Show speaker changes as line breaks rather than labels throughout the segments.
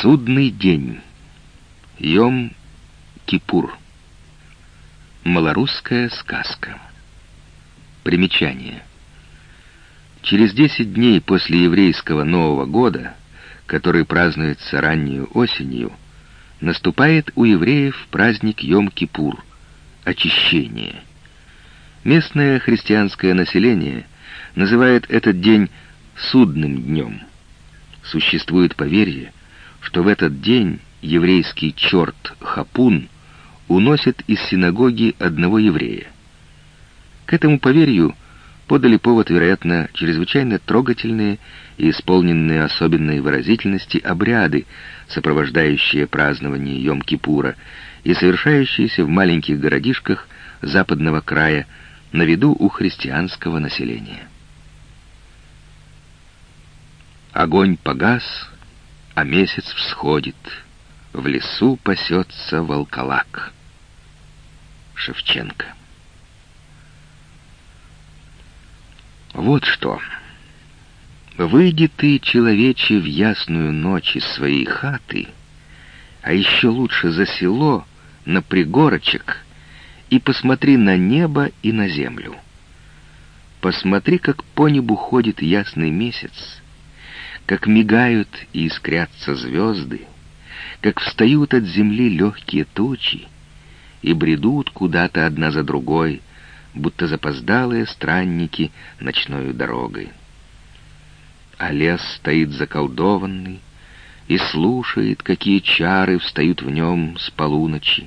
Судный день. Йом-Кипур. Малорусская сказка. Примечание. Через десять дней после еврейского Нового года, который празднуется раннюю осенью, наступает у евреев праздник Йом-Кипур — очищение. Местное христианское население называет этот день «судным днем». Существует поверье, что в этот день еврейский черт Хапун уносит из синагоги одного еврея. К этому поверью подали повод, вероятно, чрезвычайно трогательные и исполненные особенной выразительности обряды, сопровождающие празднование Йом-Кипура и совершающиеся в маленьких городишках западного края на виду у христианского населения. Огонь погас, а месяц всходит. В лесу пасется волколак. Шевченко. Вот что. Выйди ты, человече, в ясную ночь из своей хаты, а еще лучше за село, на пригорочек, и посмотри на небо и на землю. Посмотри, как по небу ходит ясный месяц, как мигают и искрятся звезды, как встают от земли легкие тучи и бредут куда-то одна за другой, будто запоздалые странники ночной дорогой. А лес стоит заколдованный и слушает, какие чары встают в нем с полуночи,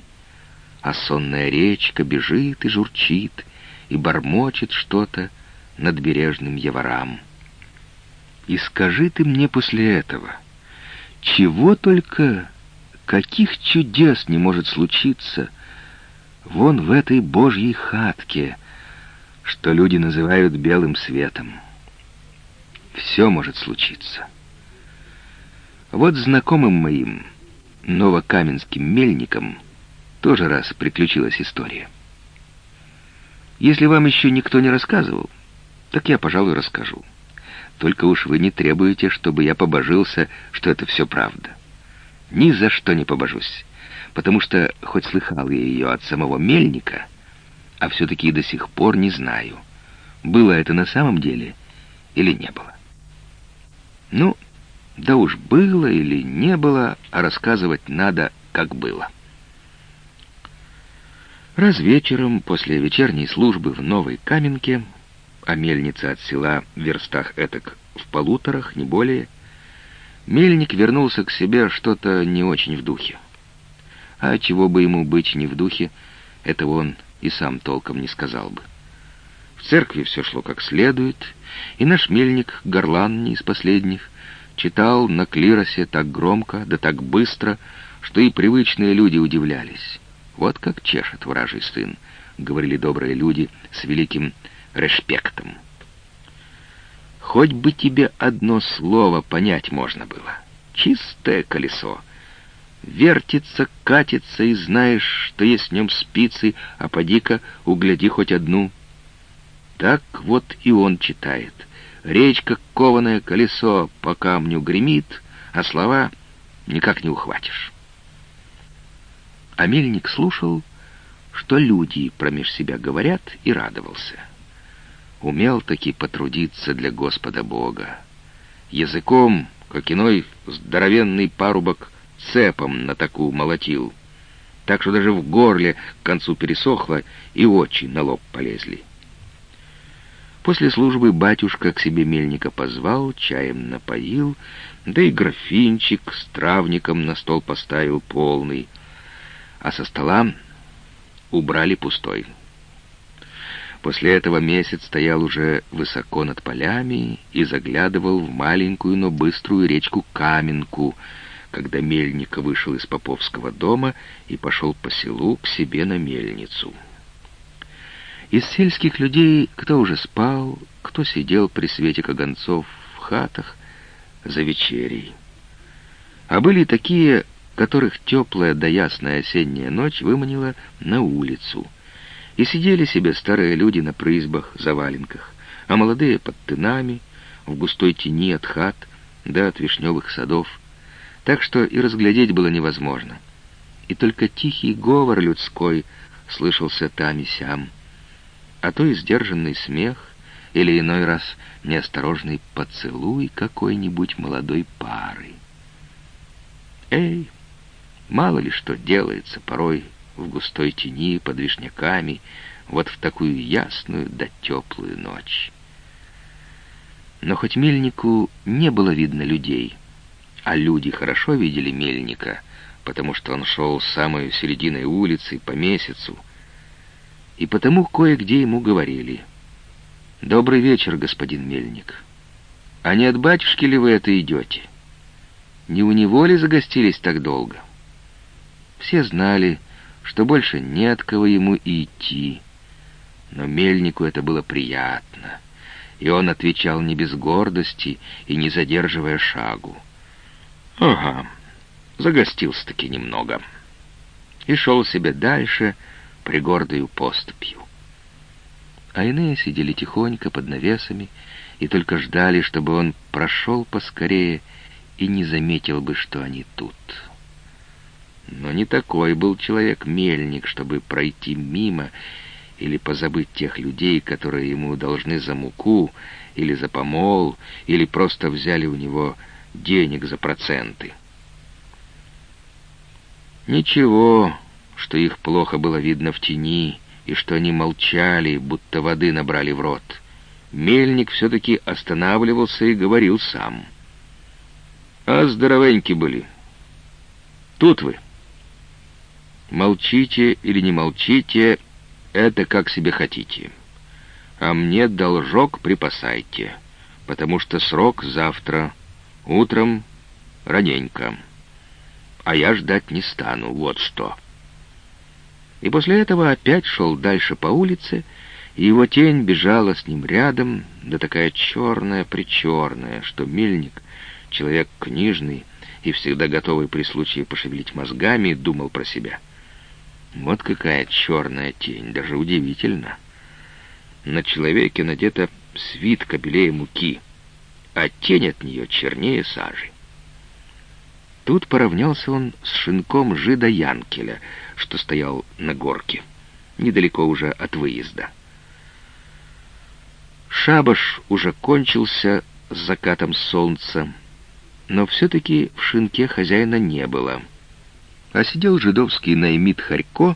а сонная речка бежит и журчит и бормочет что-то над бережным яворам. И скажи ты мне после этого, чего только, каких чудес не может случиться вон в этой божьей хатке, что люди называют белым светом. Все может случиться. Вот знакомым моим, новокаменским мельникам, тоже раз приключилась история. Если вам еще никто не рассказывал, так я, пожалуй, расскажу. Только уж вы не требуете, чтобы я побожился, что это все правда. Ни за что не побожусь, потому что, хоть слыхал я ее от самого мельника, а все-таки до сих пор не знаю, было это на самом деле или не было. Ну, да уж было или не было, а рассказывать надо, как было. Раз вечером, после вечерней службы в Новой Каменке, а мельница от села в верстах этак в полуторах, не более, мельник вернулся к себе что-то не очень в духе. А чего бы ему быть не в духе, этого он и сам толком не сказал бы. В церкви все шло как следует, и наш мельник, горлан не из последних, читал на клиросе так громко, да так быстро, что и привычные люди удивлялись. «Вот как чешет вражий сын», — говорили добрые люди с великим респектом. Хоть бы тебе одно слово понять можно было. Чистое колесо. Вертится, катится, и знаешь, что есть в нем спицы, а поди-ка угляди хоть одну. Так вот и он читает. Речь, как кованое колесо, по камню гремит, а слова никак не ухватишь. А мельник слушал, что люди промеж себя говорят, и радовался — умел таки потрудиться для Господа Бога. Языком, как иной здоровенный парубок, цепом на таку молотил, так что даже в горле к концу пересохло, и очи на лоб полезли. После службы батюшка к себе мельника позвал, чаем напоил, да и графинчик с травником на стол поставил полный, а со стола убрали пустой. После этого месяц стоял уже высоко над полями и заглядывал в маленькую, но быструю речку Каменку, когда мельник вышел из поповского дома и пошел по селу к себе на мельницу. Из сельских людей кто уже спал, кто сидел при свете каганцов в хатах за вечерей. А были такие, которых теплая да ясная осенняя ночь выманила на улицу — и сидели себе старые люди на призбах, заваленках, а молодые под тынами, в густой тени от хат, да от вишневых садов, так что и разглядеть было невозможно. И только тихий говор людской слышался там и сям, а то и сдержанный смех, или иной раз неосторожный поцелуй какой-нибудь молодой пары. Эй, мало ли что делается порой в густой тени под вишняками, вот в такую ясную да теплую ночь. Но хоть мельнику не было видно людей, а люди хорошо видели мельника, потому что он шел самой серединой улицы по месяцу, и потому кое-где ему говорили «Добрый вечер, господин мельник. А не от батюшки ли вы это идете? Не у него ли загостились так долго?» Все знали, что больше не от кого ему идти, но мельнику это было приятно, и он отвечал не без гордости и не задерживая шагу. «Ага, загостился-таки немного». И шел себе дальше, пригордою поступью. А иные сидели тихонько под навесами и только ждали, чтобы он прошел поскорее и не заметил бы, что они тут. Но не такой был человек-мельник, чтобы пройти мимо или позабыть тех людей, которые ему должны за муку, или за помол, или просто взяли у него денег за проценты. Ничего, что их плохо было видно в тени, и что они молчали, будто воды набрали в рот. Мельник все-таки останавливался и говорил сам. «А здоровеньки были. Тут вы. Молчите или не молчите, это как себе хотите. А мне должок припасайте, потому что срок завтра, утром раненько. А я ждать не стану, вот что». И после этого опять шел дальше по улице, и его тень бежала с ним рядом, да такая черная-причерная, что мельник, человек книжный и всегда готовый при случае пошевелить мозгами, думал про себя. Вот какая черная тень, даже удивительно. На человеке надета свитка белее муки, а тень от нее чернее сажи. Тут поравнялся он с шинком жида Янкеля, что стоял на горке, недалеко уже от выезда. Шабаш уже кончился с закатом солнца, но все-таки в шинке хозяина не было. А сидел жидовский наймит Харько,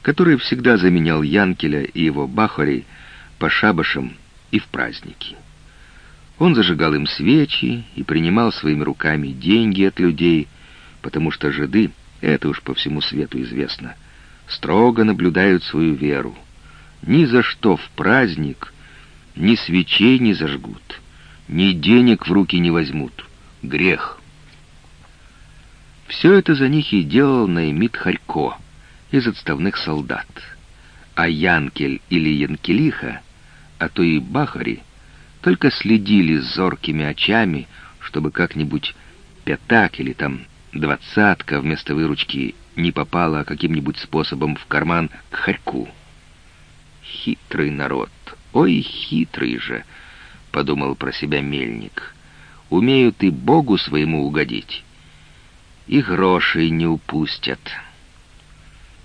который всегда заменял Янкеля и его бахарей по шабашам и в праздники. Он зажигал им свечи и принимал своими руками деньги от людей, потому что жиды, это уж по всему свету известно, строго наблюдают свою веру. Ни за что в праздник ни свечей не зажгут, ни денег в руки не возьмут. Грех. Все это за них и делал Наймит Харько из отставных солдат. А Янкель или Янкелиха, а то и Бахари — только следили зоркими очами, чтобы как-нибудь пятак или там двадцатка вместо выручки не попала каким-нибудь способом в карман к хорьку. Хитрый народ, ой, хитрый же, подумал про себя мельник. Умеют и Богу своему угодить, и грошей не упустят.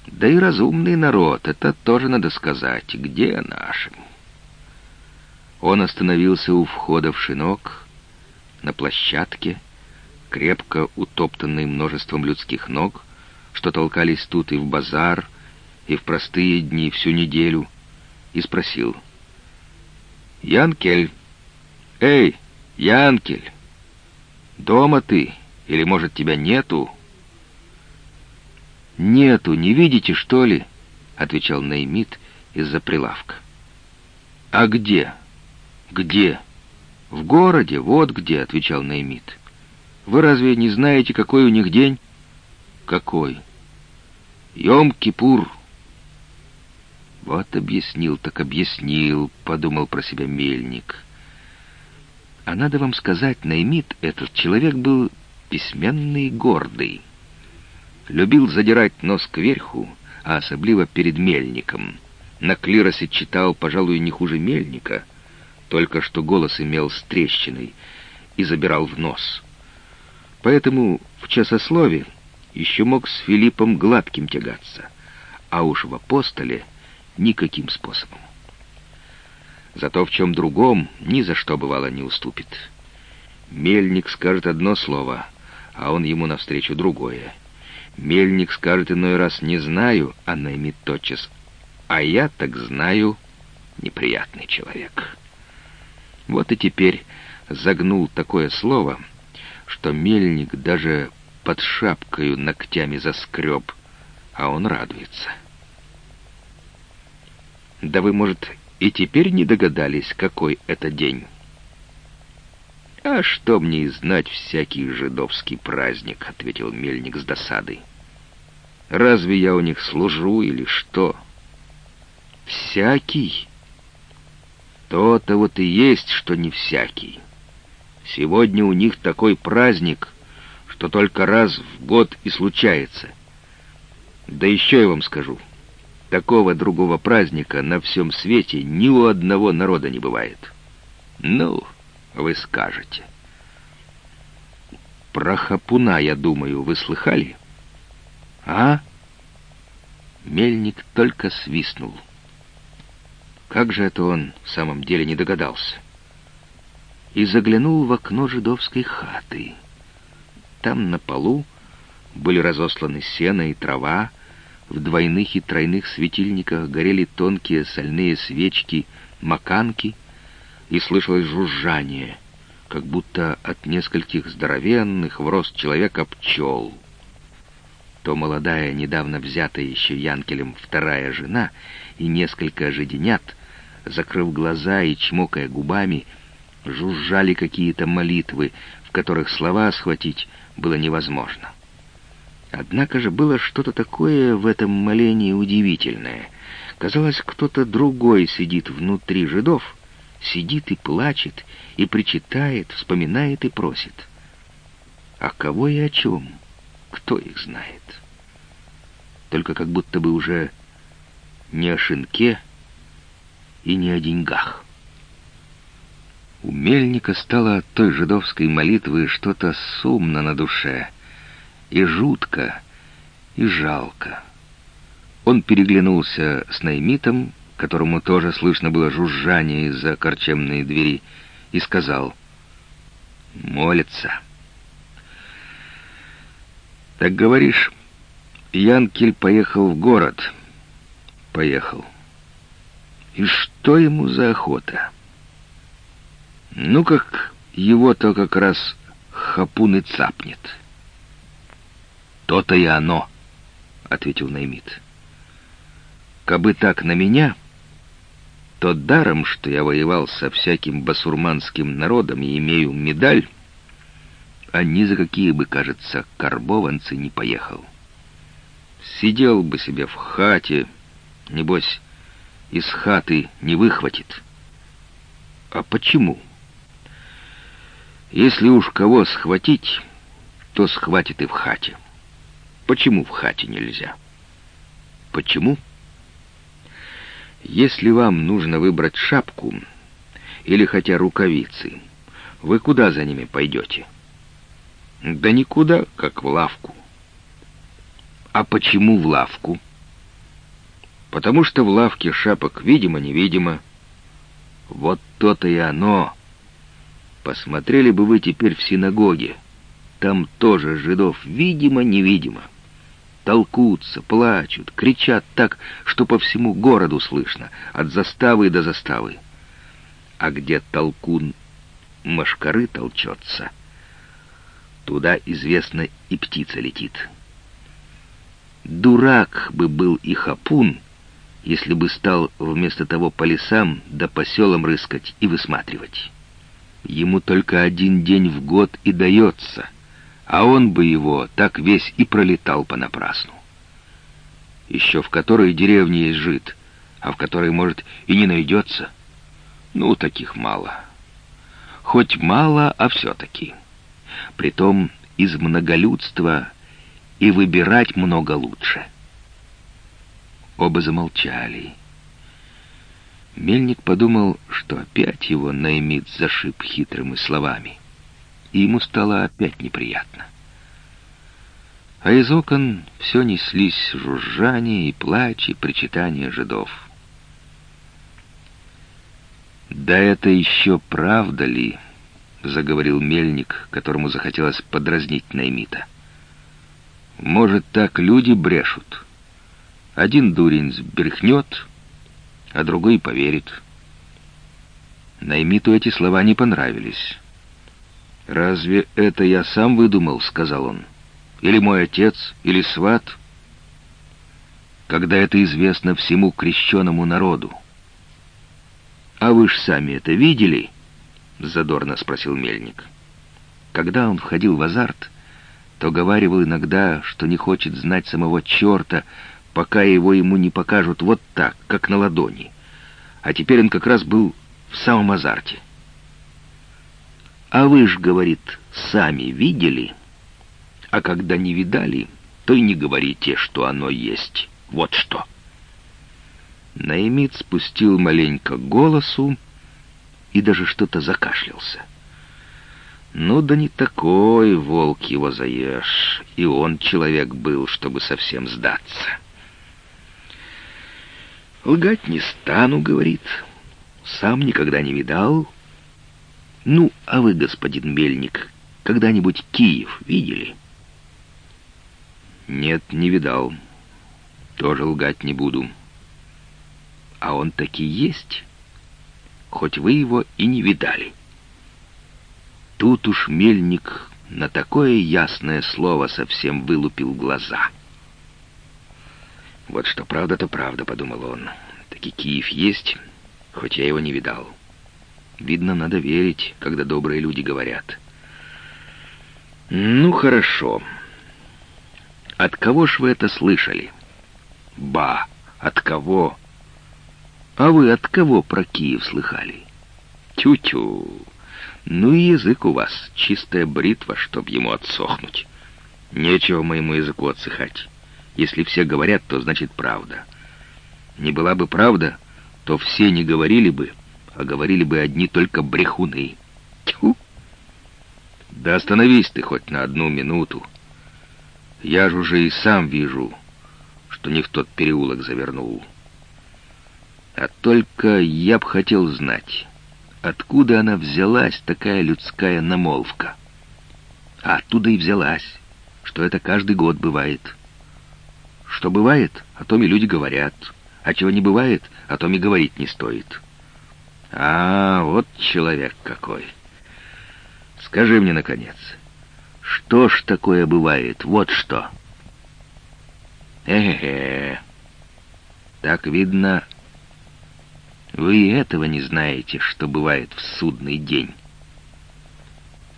Да и разумный народ, это тоже надо сказать, где нашим? Он остановился у входа в шинок, на площадке, крепко утоптанной множеством людских ног, что толкались тут и в базар, и в простые дни всю неделю, и спросил. «Янкель! Эй, Янкель! Дома ты? Или, может, тебя нету?» «Нету, не видите, что ли?» — отвечал Неймит из-за прилавка. «А где?» «Где?» «В городе, вот где», — отвечал Неймит. «Вы разве не знаете, какой у них день?» «Какой?» «Йом-Кипур». «Вот объяснил, так объяснил», — подумал про себя мельник. «А надо вам сказать, Неймит, этот человек был письменный и гордый. Любил задирать нос кверху, а особливо перед мельником. На клиросе читал, пожалуй, не хуже мельника — только что голос имел с трещиной и забирал в нос. Поэтому в часослове еще мог с Филиппом Гладким тягаться, а уж в апостоле никаким способом. Зато в чем другом ни за что бывало не уступит. Мельник скажет одно слово, а он ему навстречу другое. Мельник скажет иной раз «не знаю», а наймит тотчас «а я так знаю» неприятный человек. Вот и теперь загнул такое слово, что мельник даже под шапкою ногтями заскреб, а он радуется. Да вы, может, и теперь не догадались, какой это день? «А что мне знать всякий жидовский праздник?» — ответил мельник с досадой. «Разве я у них служу или что?» «Всякий?» То-то вот и есть, что не всякий. Сегодня у них такой праздник, что только раз в год и случается. Да еще я вам скажу, такого другого праздника на всем свете ни у одного народа не бывает. Ну, вы скажете. Про хапуна, я думаю, вы слыхали? А? Мельник только свистнул. Как же это он в самом деле не догадался? И заглянул в окно жидовской хаты. Там на полу были разосланы сено и трава, в двойных и тройных светильниках горели тонкие сольные свечки, маканки, и слышалось жужжание, как будто от нескольких здоровенных в рост человека пчел. То молодая, недавно взятая еще Янкелем вторая жена и несколько жиденят закрыв глаза и чмокая губами, жужжали какие-то молитвы, в которых слова схватить было невозможно. Однако же было что-то такое в этом молении удивительное. Казалось, кто-то другой сидит внутри жидов, сидит и плачет, и причитает, вспоминает и просит. А кого и о чем? Кто их знает? Только как будто бы уже не о шинке, и не о деньгах. У мельника стало от той жидовской молитвы что-то сумно на душе, и жутко, и жалко. Он переглянулся с Наймитом, которому тоже слышно было жужжание из-за корчемной двери, и сказал «Молится». «Так говоришь, Янкель поехал в город?» «Поехал». И что ему за охота? Ну, как его-то как раз хапун и цапнет. То-то и оно, — ответил Наймит. Кабы так на меня, то даром, что я воевал со всяким басурманским народом и имею медаль, а ни за какие бы, кажется, карбованцы не поехал. Сидел бы себе в хате, небось, из хаты не выхватит. А почему? Если уж кого схватить, то схватит и в хате. Почему в хате нельзя? Почему? Если вам нужно выбрать шапку или хотя рукавицы, вы куда за ними пойдете? Да никуда, как в лавку. А почему в лавку? потому что в лавке шапок видимо-невидимо. Вот то-то и оно. Посмотрели бы вы теперь в синагоге. Там тоже жидов видимо-невидимо. Толкутся, плачут, кричат так, что по всему городу слышно, от заставы до заставы. А где толкун машкары толчется, туда, известно, и птица летит. Дурак бы был и хапун, если бы стал вместо того по лесам да по селам рыскать и высматривать. Ему только один день в год и дается, а он бы его так весь и пролетал понапрасну. Еще в которой деревне есть жид, а в которой, может, и не найдется. Ну, таких мало. Хоть мало, а все-таки. Притом из многолюдства и выбирать много лучше — Оба замолчали. Мельник подумал, что опять его наймит зашиб хитрыми словами. И ему стало опять неприятно. А из окон все неслись жужжание и плач и причитания жидов. «Да это еще правда ли?» — заговорил мельник, которому захотелось подразнить Наймита. «Может, так люди брешут? Один дурень сбрехнет, а другой поверит». Наймиту эти слова не понравились. «Разве это я сам выдумал?» — сказал он. «Или мой отец, или сват?» «Когда это известно всему крещенному народу». «А вы ж сами это видели?» — задорно спросил Мельник. Когда он входил в азарт, то говаривал иногда, что не хочет знать самого черта, пока его ему не покажут вот так, как на ладони. А теперь он как раз был в самом азарте. «А вы ж, — говорит, — сами видели, а когда не видали, то и не говорите, что оно есть. Вот что». Наимид спустил маленько голосу и даже что-то закашлялся. Ну да не такой волк его заешь, и он человек был, чтобы совсем сдаться. «Лгать не стану», — говорит, — «сам никогда не видал». «Ну, а вы, господин Мельник, когда-нибудь Киев видели?» «Нет, не видал. Тоже лгать не буду». «А он таки есть, хоть вы его и не видали». Тут уж Мельник на такое ясное слово совсем вылупил глаза. «Вот что правда, то правда», — подумал он. «Таки Киев есть, хоть я его не видал». Видно, надо верить, когда добрые люди говорят. Ну, хорошо. От кого ж вы это слышали? Ба, от кого? А вы от кого про Киев слыхали? Тю-тю. Ну и язык у вас, чистая бритва, чтоб ему отсохнуть. Нечего моему языку отсыхать. Если все говорят, то значит правда. Не была бы правда, то все не говорили бы, а говорили бы одни только брехуны. Тьфу! Да остановись ты хоть на одну минуту. Я же уже и сам вижу, что не в тот переулок завернул. А только я б хотел знать, откуда она взялась, такая людская намолвка. А оттуда и взялась, что это каждый год бывает. Что бывает, о том и люди говорят, а чего не бывает, о том и говорить не стоит». А, вот человек какой. Скажи мне, наконец, что ж такое бывает? Вот что. Эхе-хе. Так видно, вы этого не знаете, что бывает в судный день.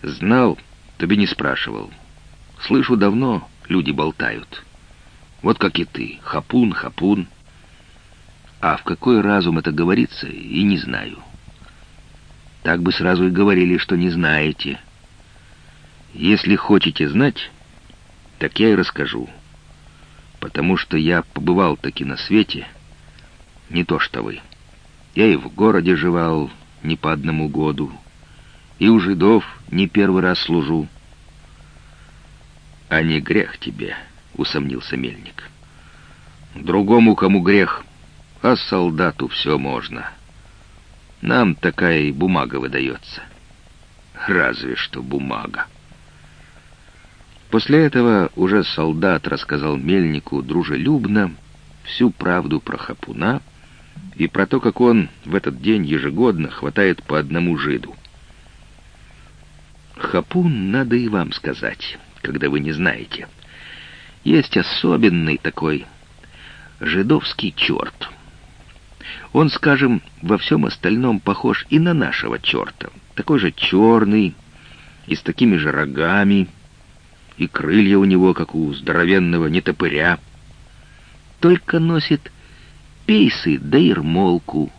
Знал, тебе не спрашивал. Слышу давно, люди болтают. Вот как и ты, хапун, хапун. А в какой разум это говорится, и не знаю. Так бы сразу и говорили, что не знаете. Если хотите знать, так я и расскажу. Потому что я побывал таки на свете, не то что вы. Я и в городе жевал не по одному году, и у жидов не первый раз служу. А не грех тебе, — усомнился мельник. Другому кому грех — а солдату все можно. Нам такая и бумага выдается. Разве что бумага. После этого уже солдат рассказал Мельнику дружелюбно всю правду про Хапуна и про то, как он в этот день ежегодно хватает по одному жиду. Хапун надо и вам сказать, когда вы не знаете. Есть особенный такой жидовский черт — он, скажем, во всем остальном похож и на нашего черта. Такой же черный и с такими же рогами, и крылья у него, как у здоровенного нетопыря. Только носит пейсы да ермолку,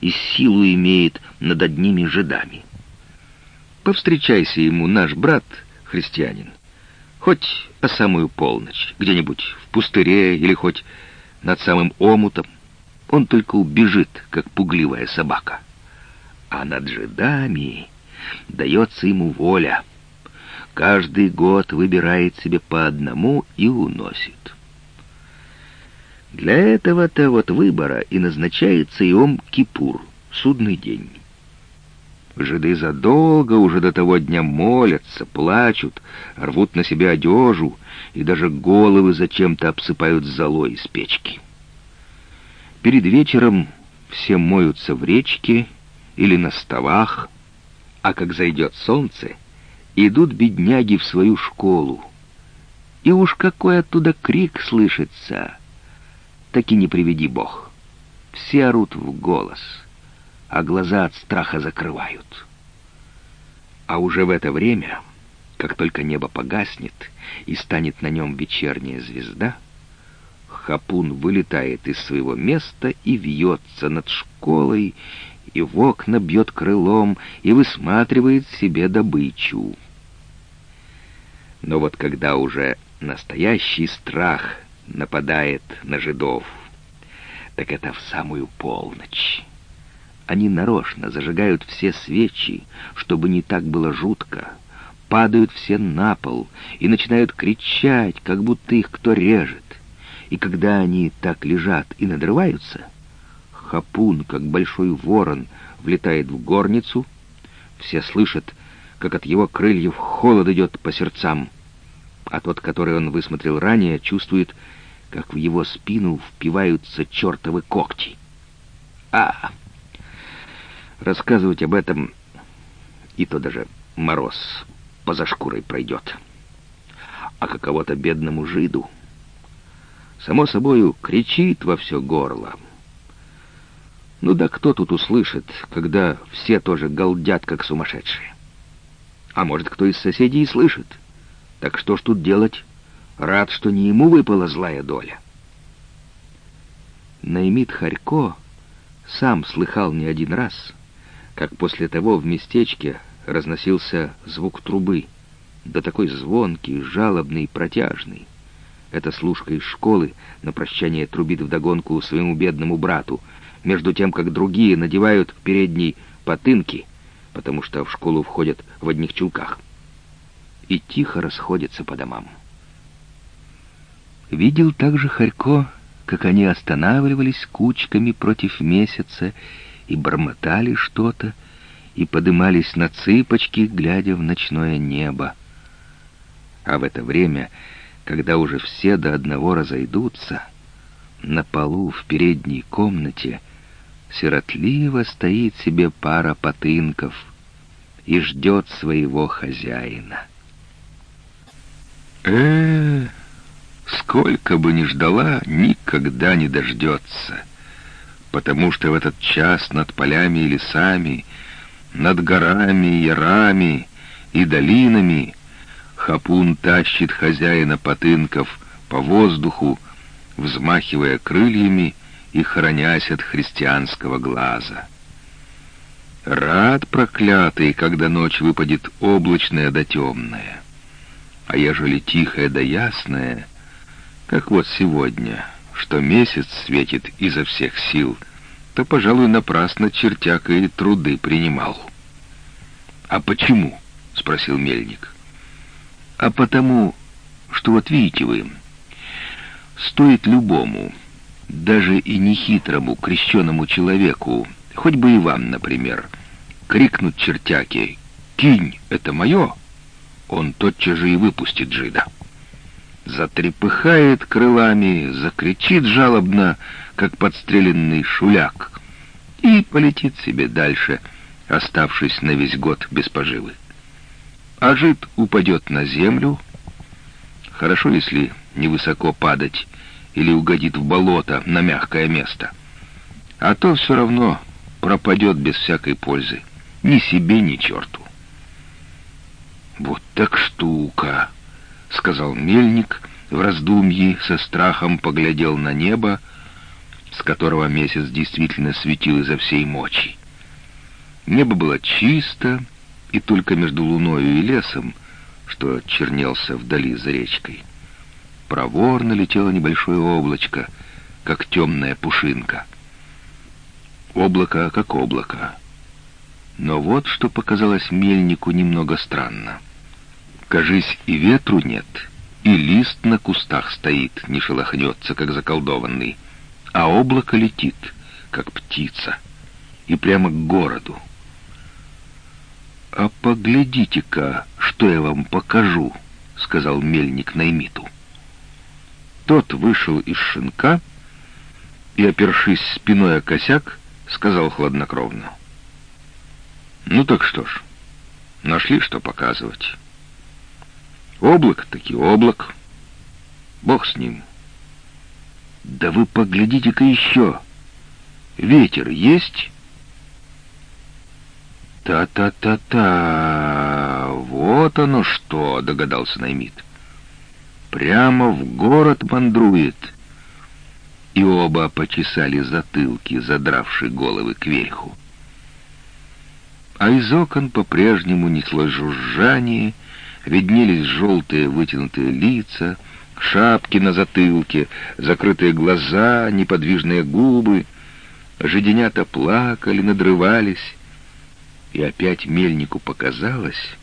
и силу имеет над одними жидами. Повстречайся ему наш брат, христианин, хоть по самую полночь, где-нибудь в пустыре или хоть над самым омутом, он только убежит, как пугливая собака. А над жидами дается ему воля, каждый год выбирает себе по одному и уносит. Для этого-то вот выбора и назначается Иом-Кипур, судный день. Жиды задолго уже до того дня молятся, плачут, рвут на себе одежу и даже головы зачем-то обсыпают золой из печки. Перед вечером все моются в речке или на столах, а как зайдет солнце, идут бедняги в свою школу. И уж какой оттуда крик слышится, так и не приведи Бог. Все орут в голос, а глаза от страха закрывают. А уже в это время, как только небо погаснет и станет на нем вечерняя звезда, Хапун вылетает из своего места и вьется над школой, и в окна бьет крылом, и высматривает себе добычу. Но вот когда уже настоящий страх нападает на жидов, так это в самую полночь. Они нарочно зажигают все свечи, чтобы не так было жутко, падают все на пол и начинают кричать, как будто их кто режет. И когда они так лежат и надрываются, хапун, как большой ворон, влетает в горницу, все слышат, как от его крыльев холод идет по сердцам, а тот, который он высмотрел ранее, чувствует, как в его спину впиваются чертовы когти. А! Рассказывать об этом и то даже мороз поза шкурой пройдет. А каково-то бедному жиду само собою, кричит во все горло. Ну да кто тут услышит, когда все тоже галдят, как сумасшедшие? А может, кто из соседей слышит? Так что ж тут делать? Рад, что не ему выпала злая доля. Наймит Харько сам слыхал не один раз, как после того в местечке разносился звук трубы, да такой звонкий, жалобный протяжный. Эта служка из школы на прощание трубит вдогонку своему бедному брату, между тем, как другие надевают в передней потынки, потому что в школу входят в одних чулках, и тихо расходятся по домам. Видел также Харько, как они останавливались кучками против месяца и бормотали что-то, и подымались на цыпочки, глядя в ночное небо. А в это время когда уже все до одного разойдутся, на полу в передней комнате сиротливо стоит себе пара потынков и ждет своего хозяина. э сколько бы ни ждала, никогда не дождется, потому что в этот час над полями и лесами, над горами, ярами и долинами — Хапун тащит хозяина потынков по воздуху, взмахивая крыльями и хранясь от христианского глаза. Рад проклятый, когда ночь выпадет облачная да темная. А ежели тихая да ясная, как вот сегодня, что месяц светит изо всех сил, то, пожалуй, напрасно чертяка и труды принимал. «А почему?» — спросил мельник а потому, что вот видите вы, стоит любому, даже и нехитрому крещенному человеку, хоть бы и вам, например, крикнуть чертяки «Кинь, это мое!» он тотчас же и выпустит жида. Затрепыхает крылами, закричит жалобно, как подстреленный шуляк, и полетит себе дальше, оставшись на весь год без поживы а жид упадет на землю. Хорошо, если невысоко падать или угодит в болото на мягкое место. А то все равно пропадет без всякой пользы. Ни себе, ни черту. «Вот так штука!» — сказал мельник, в раздумье со страхом поглядел на небо, с которого месяц действительно светил изо всей мочи. Небо было чисто, и только между луною и лесом, что чернелся вдали за речкой, проворно летело небольшое облачко, как темная пушинка. Облако как облако. Но вот что показалось мельнику немного странно. кажись, и ветру нет, и лист на кустах стоит, не шелохнется, как заколдованный, а облако летит, как птица, и прямо к городу. «А поглядите-ка, что я вам покажу», — сказал мельник Наймиту. Тот вышел из шинка и, опершись спиной о косяк, сказал хладнокровно. «Ну так что ж, нашли, что показывать. Облак таки облак. Бог с ним. Да вы поглядите-ка еще. Ветер есть?» «Та-та-та-та! Вот оно что!» — догадался Наймит. «Прямо в город мандрует!» И оба почесали затылки, задравши головы кверху. А из окон по-прежнему несло жужжание, виднелись желтые вытянутые лица, шапки на затылке, закрытые глаза, неподвижные губы. Жиденята плакали, надрывались, и опять мельнику показалось,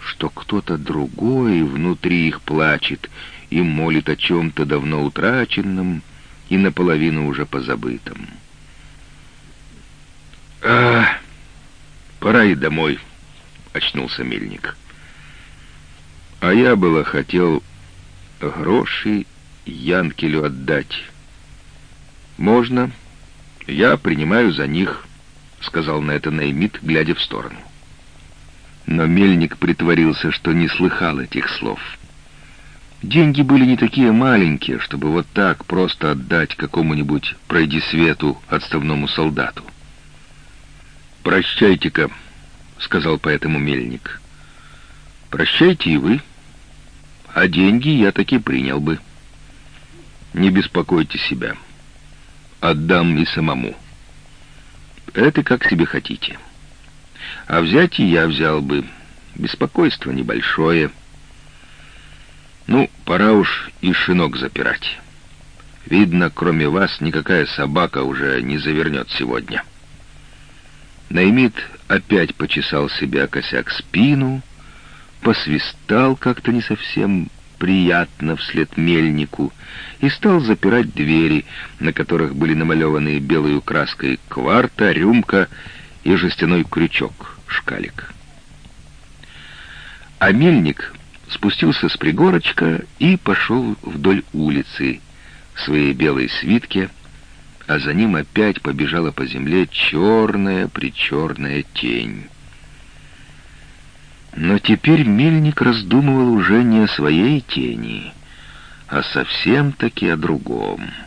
что кто-то другой внутри их плачет и молит о чем-то давно утраченном и наполовину уже позабытом. «А, пора и домой», — очнулся мельник. «А я было хотел гроши Янкелю отдать. Можно, я принимаю за них». — сказал на это Наймит, глядя в сторону. Но мельник притворился, что не слыхал этих слов. Деньги были не такие маленькие, чтобы вот так просто отдать какому-нибудь «пройди свету» отставному солдату. «Прощайте-ка», — сказал поэтому мельник. «Прощайте и вы. А деньги я таки принял бы. Не беспокойте себя. Отдам и самому». Это как себе хотите. А взять и я взял бы. Беспокойство небольшое. Ну, пора уж и шинок запирать. Видно, кроме вас никакая собака уже не завернет сегодня. Наймит опять почесал себя косяк спину, посвистал как-то не совсем приятно вслед мельнику и стал запирать двери, на которых были намалеваны белой краской кварта, рюмка и жестяной крючок, шкалик. А мельник спустился с пригорочка и пошел вдоль улицы в своей белой свитке, а за ним опять побежала по земле черная-причерная тень. Но теперь мельник раздумывал уже не о своей тени, а совсем-таки о другом —